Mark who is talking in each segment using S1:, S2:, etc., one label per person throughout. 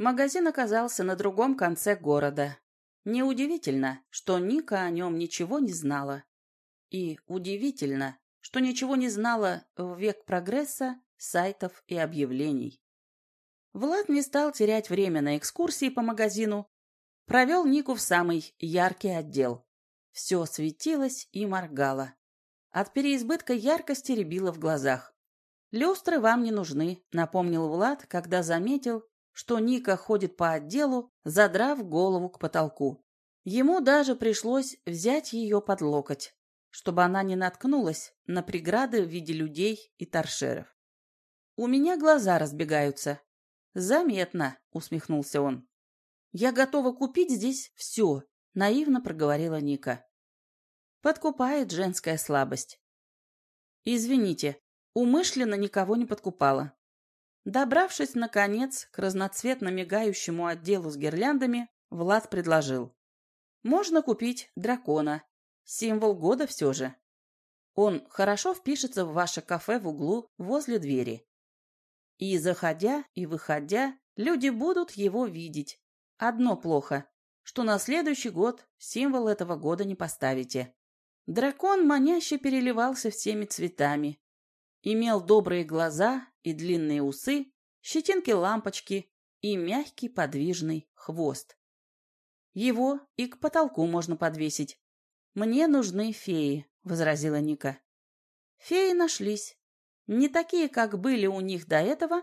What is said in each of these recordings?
S1: Магазин оказался на другом конце города. Неудивительно, что Ника о нем ничего не знала. И удивительно, что ничего не знала в век прогресса, сайтов и объявлений. Влад не стал терять время на экскурсии по магазину, провел Нику в самый яркий отдел. Все светилось и моргало. От переизбытка яркости рябило в глазах. «Люстры вам не нужны», — напомнил Влад, когда заметил, что Ника ходит по отделу, задрав голову к потолку. Ему даже пришлось взять ее под локоть, чтобы она не наткнулась на преграды в виде людей и торшеров. «У меня глаза разбегаются». «Заметно», — усмехнулся он. «Я готова купить здесь все», — наивно проговорила Ника. Подкупает женская слабость. «Извините, умышленно никого не подкупала». Добравшись, наконец, к разноцветно мигающему отделу с гирляндами, Влад предложил. «Можно купить дракона. Символ года все же. Он хорошо впишется в ваше кафе в углу возле двери. И, заходя и выходя, люди будут его видеть. Одно плохо, что на следующий год символ этого года не поставите. Дракон маняще переливался всеми цветами. Имел добрые глаза и длинные усы, щетинки-лампочки и мягкий подвижный хвост. Его и к потолку можно подвесить. «Мне нужны феи», — возразила Ника. Феи нашлись. Не такие, как были у них до этого,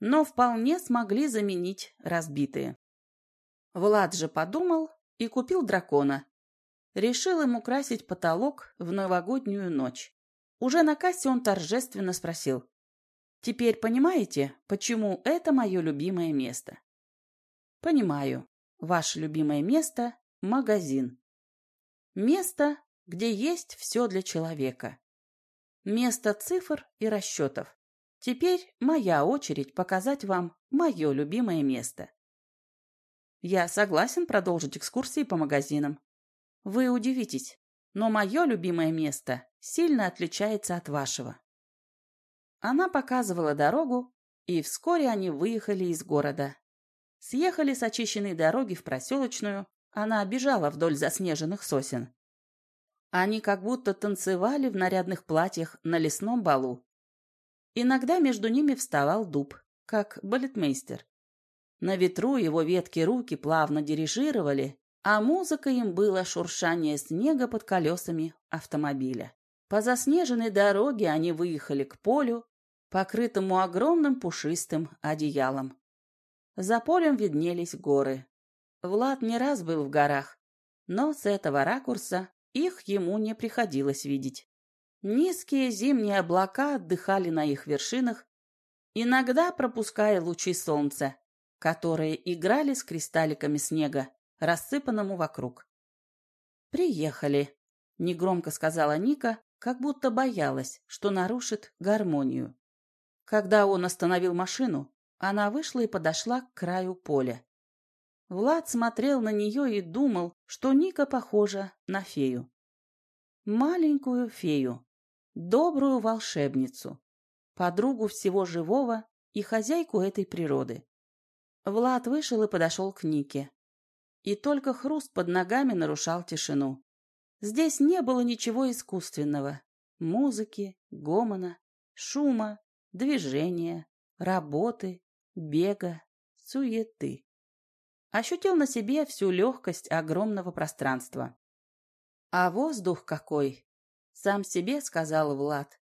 S1: но вполне смогли заменить разбитые. Влад же подумал и купил дракона. Решил им украсить потолок в новогоднюю ночь. Уже на кассе он торжественно спросил. «Теперь понимаете, почему это мое любимое место?» «Понимаю. Ваше любимое место – магазин. Место, где есть все для человека. Место цифр и расчетов. Теперь моя очередь показать вам мое любимое место. Я согласен продолжить экскурсии по магазинам. Вы удивитесь, но мое любимое место сильно отличается от вашего. Она показывала дорогу, и вскоре они выехали из города. Съехали с очищенной дороги в проселочную, она бежала вдоль заснеженных сосен. Они как будто танцевали в нарядных платьях на лесном балу. Иногда между ними вставал дуб, как балетмейстер. На ветру его ветки руки плавно дирижировали, а музыка им было шуршание снега под колесами автомобиля. По заснеженной дороге они выехали к полю, покрытому огромным пушистым одеялом. За полем виднелись горы. Влад не раз был в горах, но с этого ракурса их ему не приходилось видеть. Низкие зимние облака отдыхали на их вершинах, иногда пропуская лучи солнца, которые играли с кристалликами снега, рассыпанному вокруг. «Приехали», — негромко сказала Ника, как будто боялась, что нарушит гармонию. Когда он остановил машину, она вышла и подошла к краю поля. Влад смотрел на нее и думал, что Ника похожа на фею. Маленькую фею, добрую волшебницу, подругу всего живого и хозяйку этой природы. Влад вышел и подошел к Нике. И только хруст под ногами нарушал тишину. Здесь не было ничего искусственного. Музыки, гомона, шума, движения, работы, бега, суеты ощутил на себе всю легкость огромного пространства. «А воздух какой!» — сам себе сказал Влад,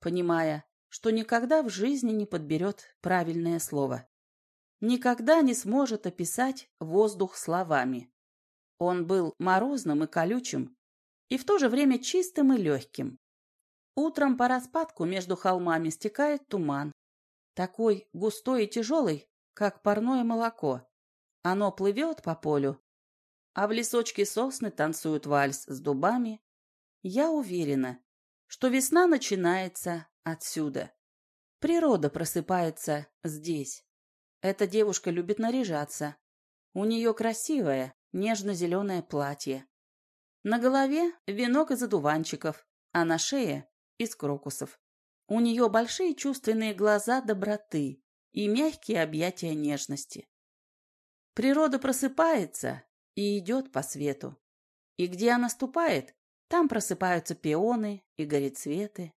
S1: понимая, что никогда в жизни не подберет правильное слово. Никогда не сможет описать воздух словами. Он был морозным и колючим, и в то же время чистым и легким. Утром по распадку между холмами стекает туман, такой густой и тяжелый, как парное молоко. Оно плывет по полю, а в лесочке сосны танцуют вальс с дубами. Я уверена, что весна начинается отсюда. Природа просыпается здесь. Эта девушка любит наряжаться. У нее красивое, нежно-зеленое платье. На голове венок из одуванчиков, а на шее — из крокусов. У нее большие чувственные глаза доброты и мягкие объятия нежности. Природа просыпается и идет по свету. И где она ступает, там просыпаются пионы и горецветы,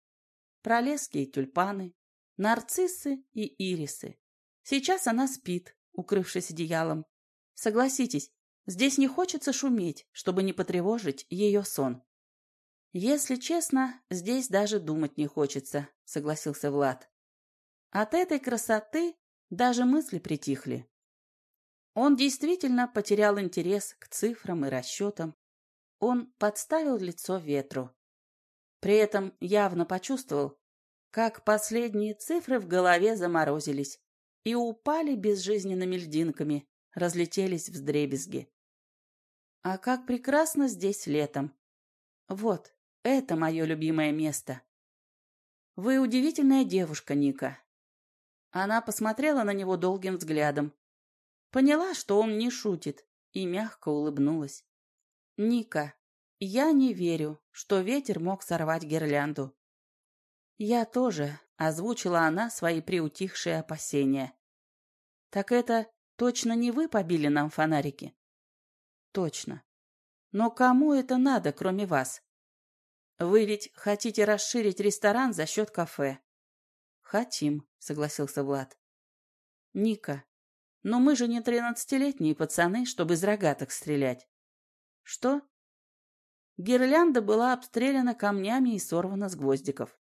S1: пролески и тюльпаны, нарциссы и ирисы. Сейчас она спит, укрывшись одеялом. Согласитесь, здесь не хочется шуметь, чтобы не потревожить ее сон. Если честно, здесь даже думать не хочется, согласился Влад. От этой красоты даже мысли притихли. Он действительно потерял интерес к цифрам и расчетам. Он подставил лицо ветру. При этом явно почувствовал, как последние цифры в голове заморозились и упали безжизненными льдинками, разлетелись вздребезги. А как прекрасно здесь летом. Вот, это мое любимое место. Вы удивительная девушка, Ника. Она посмотрела на него долгим взглядом, Поняла, что он не шутит, и мягко улыбнулась. «Ника, я не верю, что ветер мог сорвать гирлянду». «Я тоже», — озвучила она свои приутихшие опасения. «Так это точно не вы побили нам фонарики?» «Точно. Но кому это надо, кроме вас? Вы ведь хотите расширить ресторан за счет кафе?» «Хотим», — согласился Влад. «Ника, но мы же не тринадцатилетние пацаны, чтобы из рогаток стрелять. Что? Гирлянда была обстреляна камнями и сорвана с гвоздиков.